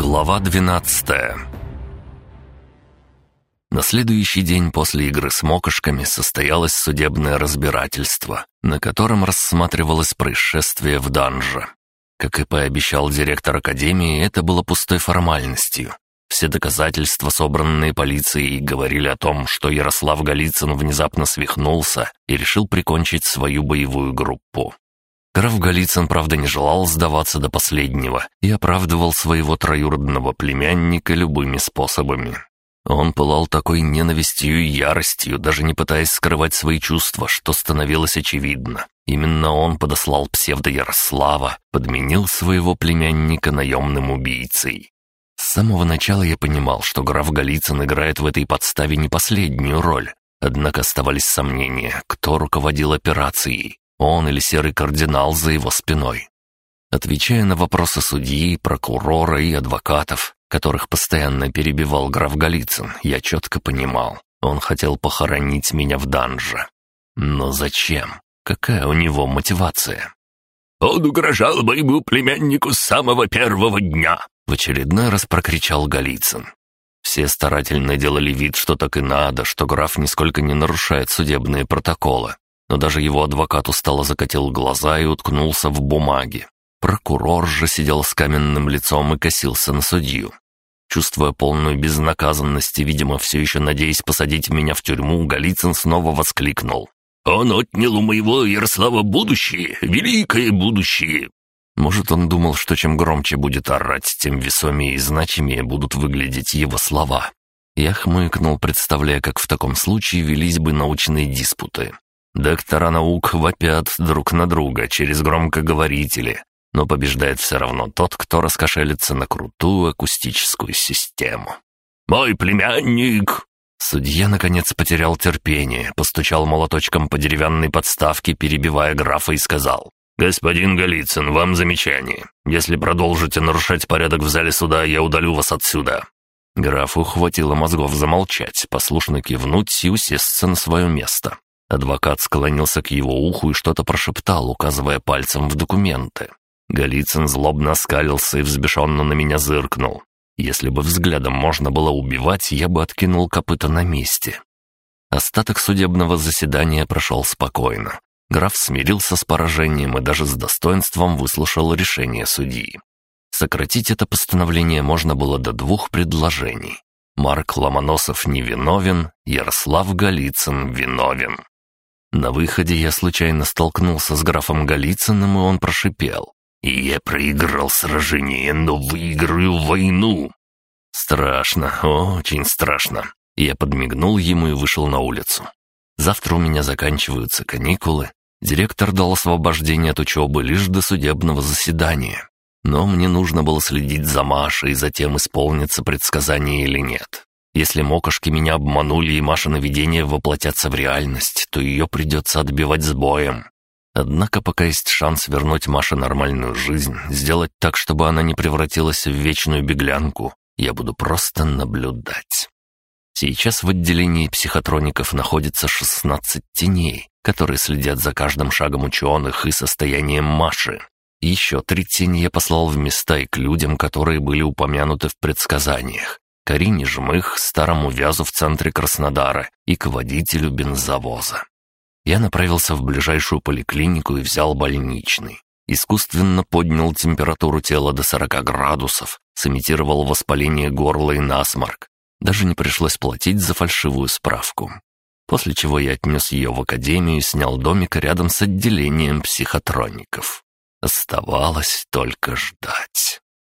Глава 12 На следующий день после игры с мокошками состоялось судебное разбирательство, на котором рассматривалось происшествие в данже. Как и пообещал директор Академии, это было пустой формальностью. Все доказательства, собранные полицией, говорили о том, что Ярослав Голицын внезапно свихнулся и решил прикончить свою боевую группу. Граф Голицын, правда, не желал сдаваться до последнего и оправдывал своего троюродного племянника любыми способами. Он пылал такой ненавистью и яростью, даже не пытаясь скрывать свои чувства, что становилось очевидно. Именно он подослал псевдо-Ярослава, подменил своего племянника наемным убийцей. С самого начала я понимал, что граф Голицын играет в этой подставе не последнюю роль. Однако оставались сомнения, кто руководил операцией, он или серый кардинал за его спиной. Отвечая на вопросы судьи, прокурора и адвокатов, которых постоянно перебивал граф Голицын, я четко понимал, он хотел похоронить меня в данже. Но зачем? Какая у него мотивация? «Он угрожал моему племяннику с самого первого дня!» В очередной раз прокричал Голицын. Все старательно делали вид, что так и надо, что граф нисколько не нарушает судебные протоколы но даже его адвокат устало закатил глаза и уткнулся в бумаги. Прокурор же сидел с каменным лицом и косился на судью. Чувствуя полную безнаказанность и, видимо, все еще надеясь посадить меня в тюрьму, Голицын снова воскликнул. «Он отнял у моего Ярослава будущее, великое будущее!» Может, он думал, что чем громче будет орать, тем весомее и значимее будут выглядеть его слова. Я хмыкнул, представляя, как в таком случае велись бы научные диспуты. Доктора наук вопят друг на друга через громкоговорители, но побеждает все равно тот, кто раскошелится на крутую акустическую систему. «Мой племянник!» Судья, наконец, потерял терпение, постучал молоточком по деревянной подставке, перебивая графа, и сказал. «Господин Голицын, вам замечание. Если продолжите нарушать порядок в зале суда, я удалю вас отсюда». Графу хватило мозгов замолчать, послушно кивнуть и усесться на свое место. Адвокат склонился к его уху и что-то прошептал, указывая пальцем в документы. Голицын злобно оскалился и взбешенно на меня зыркнул. Если бы взглядом можно было убивать, я бы откинул копыта на месте. Остаток судебного заседания прошел спокойно. Граф смирился с поражением и даже с достоинством выслушал решение судьи. Сократить это постановление можно было до двух предложений. Марк Ломоносов невиновен, Ярослав Голицын виновен. На выходе я случайно столкнулся с графом Голицыным, и он прошипел. «И я проиграл сражение, но выиграю войну!» Страшно, очень страшно. Я подмигнул ему и вышел на улицу. Завтра у меня заканчиваются каникулы. Директор дал освобождение от учебы лишь до судебного заседания. Но мне нужно было следить за Машей и затем исполнится предсказание или нет. Если мокошки меня обманули и Маша наведения воплотятся в реальность, то ее придется отбивать с боем. Однако пока есть шанс вернуть Маше нормальную жизнь, сделать так, чтобы она не превратилась в вечную беглянку, я буду просто наблюдать. Сейчас в отделении психотроников находится 16 теней, которые следят за каждым шагом ученых и состоянием Маши. Еще три тени я послал в места и к людям, которые были упомянуты в предсказаниях. Карине Жмых, старому вязу в центре Краснодара и к водителю бензовоза. Я направился в ближайшую поликлинику и взял больничный. Искусственно поднял температуру тела до 40 градусов, сымитировал воспаление горла и насморк. Даже не пришлось платить за фальшивую справку. После чего я отнес ее в академию и снял домик рядом с отделением психотроников. Оставалось только ждать.